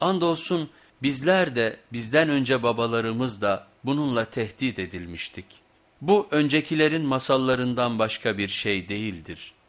Andolsun bizler de bizden önce babalarımız da bununla tehdit edilmiştik. Bu öncekilerin masallarından başka bir şey değildir.''